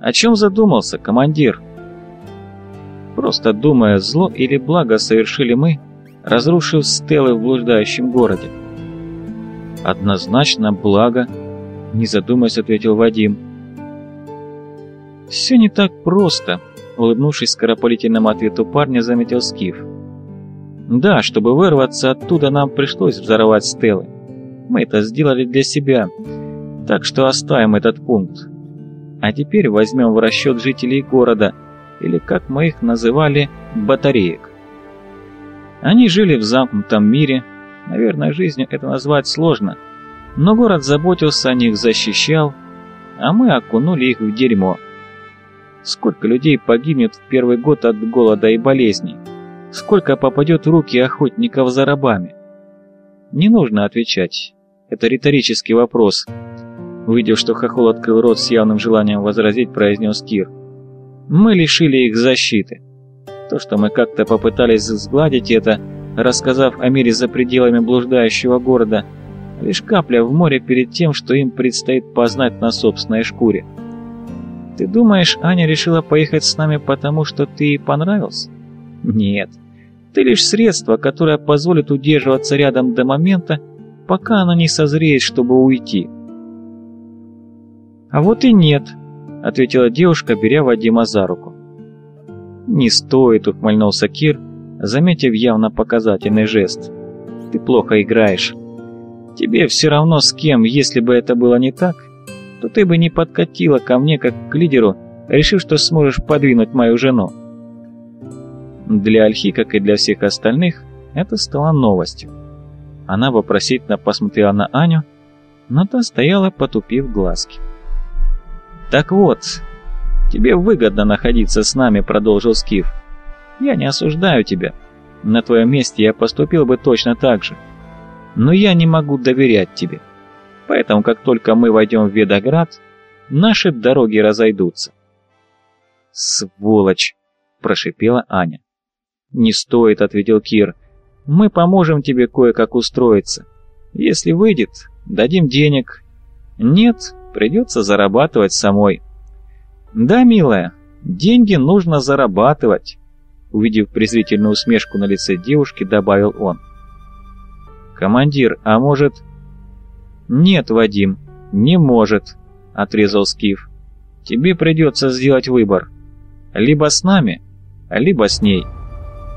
О чем задумался, командир? Просто думая, зло или благо совершили мы, разрушив стелы в блуждающем городе. Однозначно благо, не задумаясь, ответил Вадим. Все не так просто, улыбнувшись скоропалительному ответу парня, заметил Скиф. Да, чтобы вырваться оттуда, нам пришлось взорвать стелы. Мы это сделали для себя, так что оставим этот пункт. А теперь возьмем в расчет жителей города, или как мы их называли, батареек. Они жили в замкнутом мире, наверное, жизнью это назвать сложно, но город заботился о них, защищал, а мы окунули их в дерьмо. Сколько людей погибнет в первый год от голода и болезней? Сколько попадет в руки охотников за рабами? Не нужно отвечать. Это риторический вопрос. Увидев, что Хохол открыл рот с явным желанием возразить, произнес Кир. Мы лишили их защиты. То, что мы как-то попытались сгладить это, рассказав о мире за пределами блуждающего города, лишь капля в море перед тем, что им предстоит познать на собственной шкуре. Ты думаешь, Аня решила поехать с нами потому, что ты ей понравился? Нет. Ты лишь средство, которое позволит удерживаться рядом до момента, пока она не созреет, чтобы уйти. А вот и нет, ответила девушка, беря Вадима за руку. «Не стоит», — ухмыльнулся Кир, заметив явно показательный жест. «Ты плохо играешь. Тебе все равно с кем, если бы это было не так, то ты бы не подкатила ко мне как к лидеру, решив, что сможешь подвинуть мою жену». Для Альхи, как и для всех остальных, это стало новостью. Она вопросительно посмотрела на Аню, но та стояла, потупив глазки. «Так вот, тебе выгодно находиться с нами», — продолжил Скиф. «Я не осуждаю тебя. На твоем месте я поступил бы точно так же. Но я не могу доверять тебе. Поэтому, как только мы войдем в Ведоград, наши дороги разойдутся». «Сволочь!» — прошипела Аня. «Не стоит», — ответил Кир. «Мы поможем тебе кое-как устроиться. Если выйдет, дадим денег. Нет, придется зарабатывать самой». «Да, милая, деньги нужно зарабатывать», — увидев презрительную усмешку на лице девушки, добавил он. «Командир, а может...» «Нет, Вадим, не может», — отрезал Скиф. «Тебе придется сделать выбор. Либо с нами, либо с ней».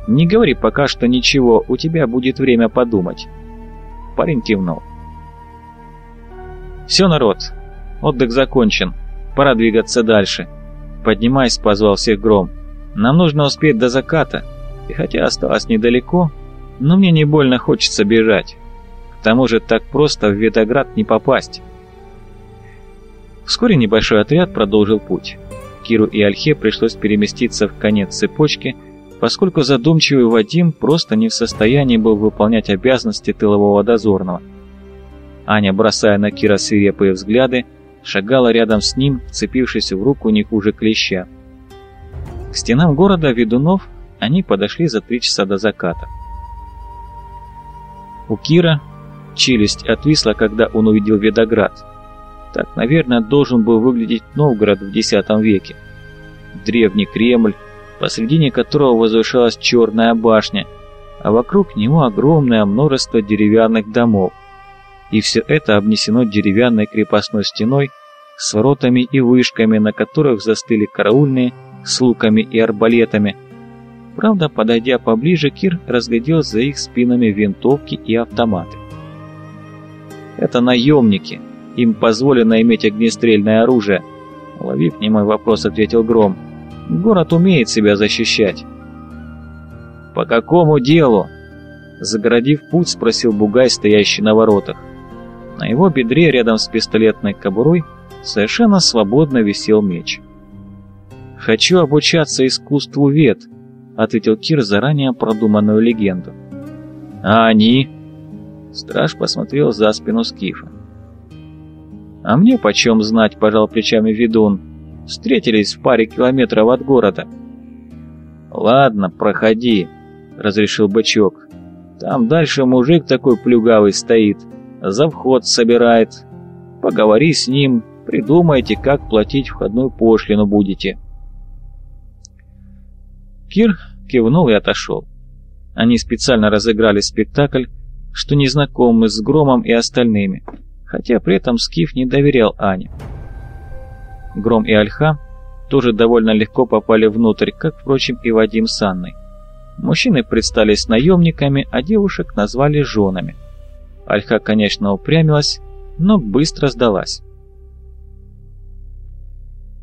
«Не говори пока что ничего, у тебя будет время подумать». Парень кивнул. «Все, народ, отдых закончен, пора двигаться дальше. Поднимайся, позвал всех Гром. Нам нужно успеть до заката, и хотя осталось недалеко, но мне не больно хочется бежать. К тому же так просто в Ветоград не попасть». Вскоре небольшой отряд продолжил путь. Киру и Альхе пришлось переместиться в конец цепочки – поскольку задумчивый Вадим просто не в состоянии был выполнять обязанности тылового дозорного. Аня, бросая на Кира свирепые взгляды, шагала рядом с ним, цепившись в руку не хуже клеща. К стенам города ведунов они подошли за три часа до заката. У Кира челюсть отвисла, когда он увидел Ведоград. Так, наверное, должен был выглядеть Новгород в X веке. Древний Кремль, посредине которого возвышалась черная башня, а вокруг него огромное множество деревянных домов. И все это обнесено деревянной крепостной стеной с воротами и вышками, на которых застыли караульные с луками и арбалетами. Правда, подойдя поближе, Кир разглядел за их спинами винтовки и автоматы. «Это наемники. Им позволено иметь огнестрельное оружие», — уловив немой вопрос, ответил Гром. Город умеет себя защищать. «По какому делу?» Загородив путь, спросил Бугай, стоящий на воротах. На его бедре, рядом с пистолетной кобурой, совершенно свободно висел меч. «Хочу обучаться искусству вет», — ответил Кир заранее продуманную легенду. «А они?» Страж посмотрел за спину Скифа. «А мне почем знать?» — пожал плечами ведун. Встретились в паре километров от города. «Ладно, проходи», — разрешил бычок. «Там дальше мужик такой плюгавый стоит, за вход собирает. Поговори с ним, Придумайте, как платить входную пошлину будете. Кир кивнул и отошел. Они специально разыграли спектакль, что не знакомы с Громом и остальными, хотя при этом Скиф не доверял Ане. Гром и Альха тоже довольно легко попали внутрь, как, впрочем, и Вадим с Анной. Мужчины предстались наемниками, а девушек назвали женами. Альха, конечно, упрямилась, но быстро сдалась.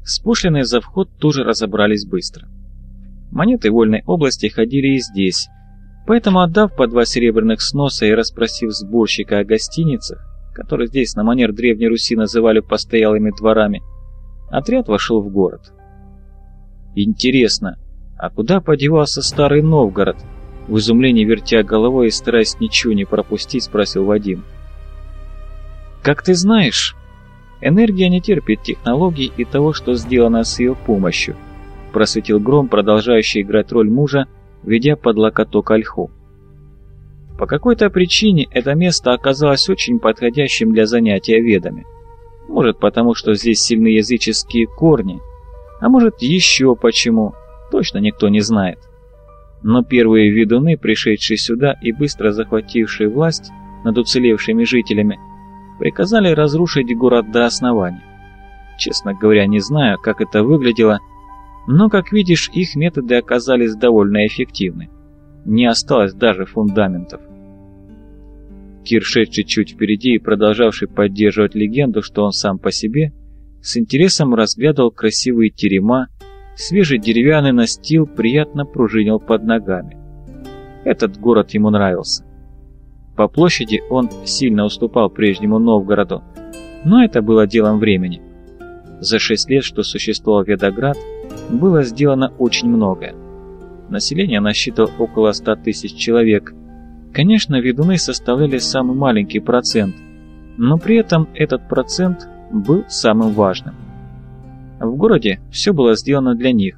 С пошлиной за вход тоже разобрались быстро. Монеты вольной области ходили и здесь, поэтому отдав по два серебряных сноса и расспросив сборщика о гостиницах, которые здесь на манер Древней Руси называли постоялыми дворами, отряд вошел в город. Интересно, а куда подевался старый Новгород? В изумлении вертя головой и стараясь ничего не пропустить, спросил Вадим. Как ты знаешь, энергия не терпит технологий и того, что сделано с ее помощью, просветил Гром, продолжающий играть роль мужа, ведя под локоток ольху. По какой-то причине это место оказалось очень подходящим для занятия ведами. Может потому, что здесь сильны языческие корни, а может еще почему, точно никто не знает. Но первые ведуны, пришедшие сюда и быстро захватившие власть над уцелевшими жителями, приказали разрушить город до основания. Честно говоря, не знаю, как это выглядело, но, как видишь, их методы оказались довольно эффективны. Не осталось даже фундаментов. Кир, шедший чуть впереди и продолжавший поддерживать легенду, что он сам по себе, с интересом разглядывал красивые терема, свежий деревянный настил приятно пружинил под ногами. Этот город ему нравился. По площади он сильно уступал прежнему Новгороду, но это было делом времени. За шесть лет, что существовал Ведоград, было сделано очень многое. Население насчитывало около 100 тысяч человек. Конечно, ведуны составляли самый маленький процент, но при этом этот процент был самым важным. В городе все было сделано для них,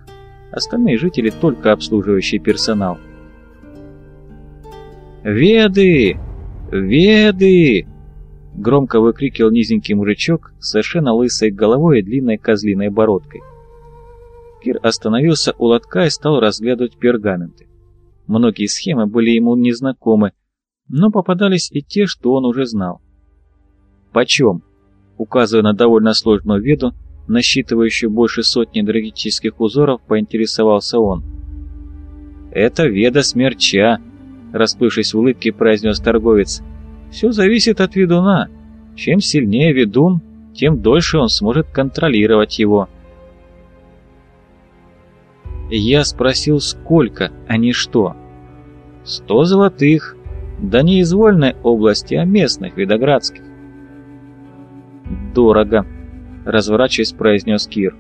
остальные жители только обслуживающий персонал. «Веды! Веды!» Громко выкрикивал низенький мужичок с совершенно лысой головой и длинной козлиной бородкой. Кир остановился у лотка и стал разглядывать пергаменты. Многие схемы были ему незнакомы, но попадались и те, что он уже знал. «Почем?» Указывая на довольно сложную веду, насчитывающую больше сотни энергетических узоров, поинтересовался он. «Это веда смерча», — расплывшись в улыбке, произнес торговец. «Все зависит от ведуна. Чем сильнее ведун, тем дольше он сможет контролировать его». Я спросил, сколько, а не что. «Сто золотых. Да не из вольной области, а местных, видоградских». «Дорого», — разворачиваясь, произнес Кир.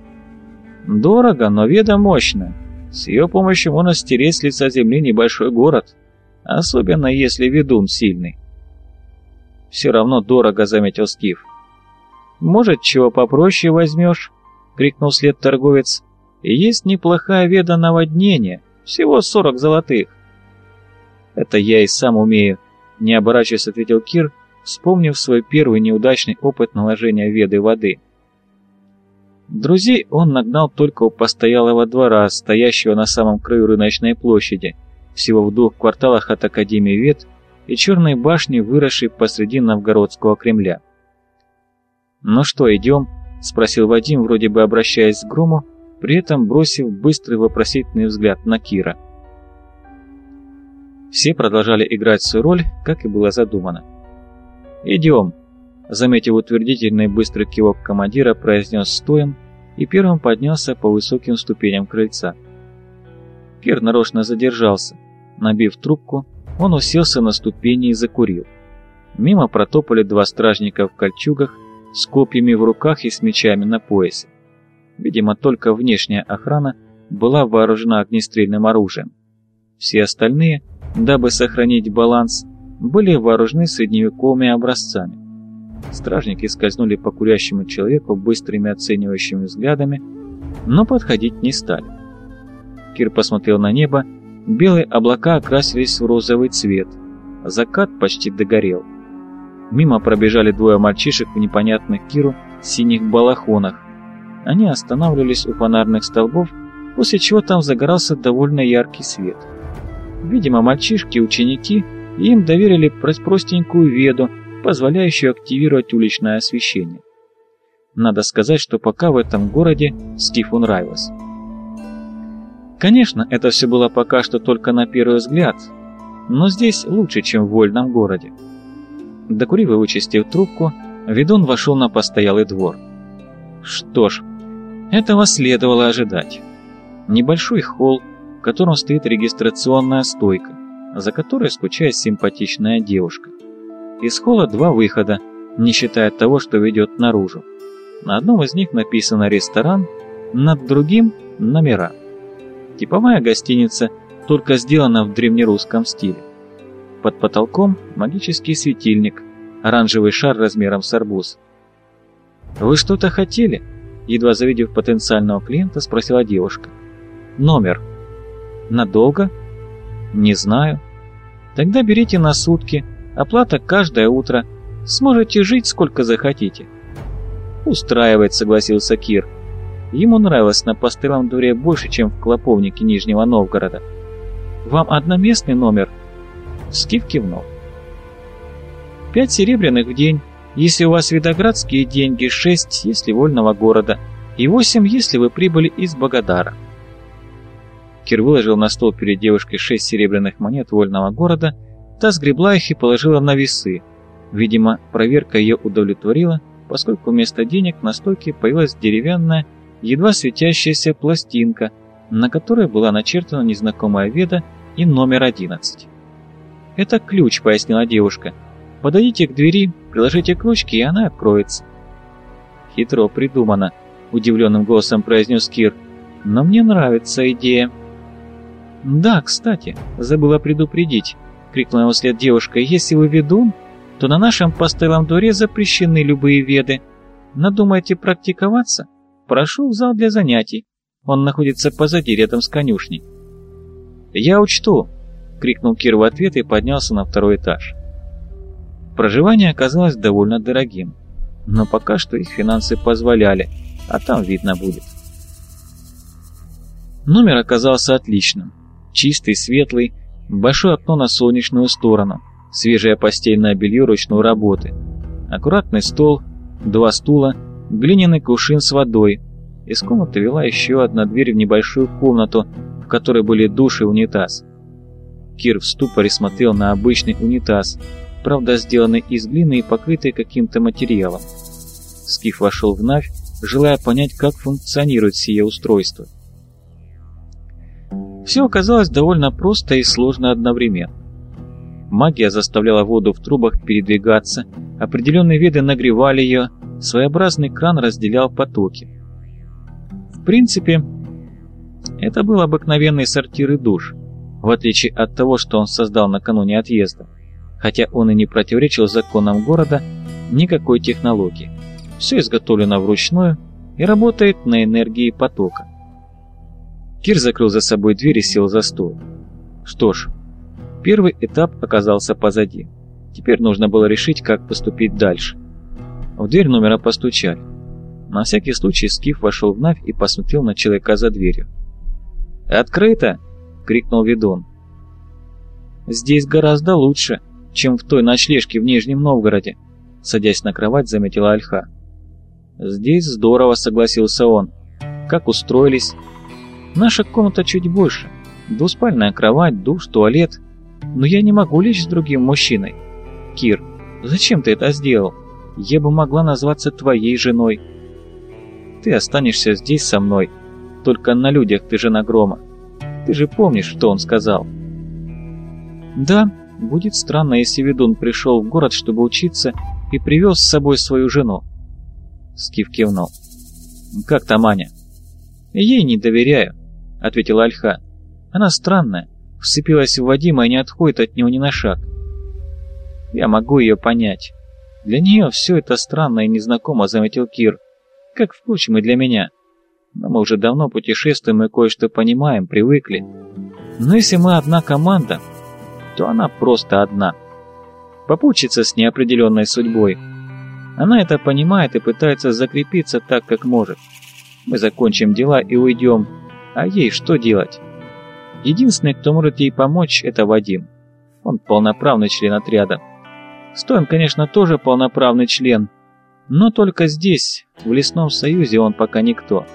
«Дорого, но веда мощная. С ее помощью можно стереть с лица земли небольшой город, особенно если ведун сильный». «Все равно дорого», — заметил Скиф. «Может, чего попроще возьмешь?» — крикнул след торговец. Есть неплохая веда наводнения, всего сорок золотых. Это я и сам умею, не оборачиваясь, ответил Кир, вспомнив свой первый неудачный опыт наложения веды воды. Друзей он нагнал только у постоялого двора, стоящего на самом краю рыночной площади, всего в двух кварталах от Академии Вед и черной башни, выросшей посреди Новгородского Кремля. «Ну что, идем?» — спросил Вадим, вроде бы обращаясь к Грому, при этом бросив быстрый вопросительный взгляд на Кира. Все продолжали играть свою роль, как и было задумано. «Идем», — заметив утвердительный быстрый кивок командира, произнес стоем и первым поднялся по высоким ступеням крыльца. Кир нарочно задержался. Набив трубку, он уселся на ступени и закурил. Мимо протопали два стражника в кольчугах, с копьями в руках и с мечами на поясе. Видимо, только внешняя охрана была вооружена огнестрельным оружием. Все остальные, дабы сохранить баланс, были вооружены средневековыми образцами. Стражники скользнули по курящему человеку быстрыми оценивающими взглядами, но подходить не стали. Кир посмотрел на небо, белые облака окрасились в розовый цвет, закат почти догорел. Мимо пробежали двое мальчишек в непонятных Киру синих балахонах. Они останавливались у фонарных столбов, после чего там загорался довольно яркий свет. Видимо, мальчишки-ученики им доверили простенькую веду, позволяющую активировать уличное освещение. Надо сказать, что пока в этом городе Скифу нравилось. Конечно, это все было пока что только на первый взгляд, но здесь лучше, чем в вольном городе. Докурив и вычистив трубку, ведун вошел на постоялый двор. Что ж, этого следовало ожидать. Небольшой холл, в котором стоит регистрационная стойка, за которой скучает симпатичная девушка. Из холла два выхода, не считая того, что ведет наружу. На одном из них написано «ресторан», над другим – «номера». Типовая гостиница, только сделана в древнерусском стиле. Под потолком магический светильник, оранжевый шар размером с арбуз. «Вы что-то хотели?» Едва завидев потенциального клиента, спросила девушка. «Номер». «Надолго?» «Не знаю». «Тогда берите на сутки, оплата каждое утро. Сможете жить сколько захотите». «Устраивает», — согласился Кир. Ему нравилось на постылом дворе больше, чем в клоповнике Нижнего Новгорода. «Вам одноместный номер?» Скиф кивнул. «Пять серебряных в день, если у вас видоградские деньги, шесть, если вольного города, и восемь, если вы прибыли из Богадара». Кир выложил на стол перед девушкой шесть серебряных монет вольного города, та сгребла их и положила на весы. Видимо, проверка ее удовлетворила, поскольку вместо денег на стойке появилась деревянная, едва светящаяся пластинка, на которой была начертана незнакомая веда и номер 11. «Это ключ», — пояснила девушка. «Подойдите к двери, приложите к ручке, и она откроется». «Хитро придумано», — удивленным голосом произнес Кир. «Но мне нравится идея». «Да, кстати, забыла предупредить», — крикнула ему вслед девушка. «Если вы ведун, то на нашем постоялом дворе запрещены любые веды. Надумаете практиковаться? Прошу в зал для занятий. Он находится позади, рядом с конюшней. «Я учту!» — крикнул Кир в ответ и поднялся на второй этаж. Проживание оказалось довольно дорогим, но пока что их финансы позволяли, а там видно будет. Номер оказался отличным. Чистый, светлый, большое окно на солнечную сторону, свежее постельное белье ручной работы, аккуратный стол, два стула, глиняный кувшин с водой. Из комнаты вела еще одна дверь в небольшую комнату, в которой были душ и унитаз. Кир в ступоре смотрел на обычный унитаз, правда сделанный из глины и покрытый каким-то материалом. Скиф вошел в Навь, желая понять, как функционирует сие устройство. Все оказалось довольно просто и сложно одновременно. Магия заставляла воду в трубах передвигаться, определенные виды нагревали ее, своеобразный кран разделял потоки. В принципе, это был обыкновенный сортир и душ, в отличие от того, что он создал накануне отъезда. Хотя он и не противоречил законам города никакой технологии. Все изготовлено вручную и работает на энергии потока. Кир закрыл за собой дверь и сел за стол. Что ж, Первый этап оказался позади. Теперь нужно было решить, как поступить дальше. В дверь номера постучали. На всякий случай Скиф вошел в Навь и посмотрел на человека за дверью. «Открыто!» — крикнул ведун. «Здесь гораздо лучше, чем в той ночлежке в Нижнем Новгороде», — садясь на кровать, заметила Альха. «Здесь здорово», — согласился он. «Как устроились?» «Наша комната чуть больше. Двуспальная кровать, душ, туалет. Но я не могу лечь с другим мужчиной. Кир, зачем ты это сделал? Я бы могла назваться твоей женой. Ты останешься здесь со мной. Только на людях ты жена Грома. Ты же помнишь, что он сказал? Да, будет странно, если ведун пришел в город, чтобы учиться, и привез с собой свою жену. Скиф кивнул. «Как там Аня?» «Ей не доверяю», — ответила Альха. «Она странная вцепилась в Вадима и не отходит от него ни на шаг. Я могу ее понять. Для нее все это странно и незнакомо, заметил Кир. Как, впрочем, и для меня. Но мы уже давно путешествуем и кое-что понимаем, привыкли. Но если мы одна команда, то она просто одна. Попутчица с неопределенной судьбой. Она это понимает и пытается закрепиться так, как может. Мы закончим дела и уйдем. А ей что делать? Единственный, кто может ей помочь, это Вадим. Он полноправный член отряда. Стоин, конечно, тоже полноправный член, но только здесь, в лесном союзе, он пока никто.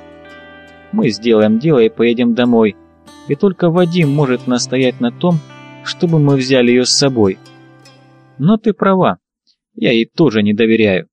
Мы сделаем дело и поедем домой, и только Вадим может настоять на том, чтобы мы взяли ее с собой. Но ты права, я ей тоже не доверяю.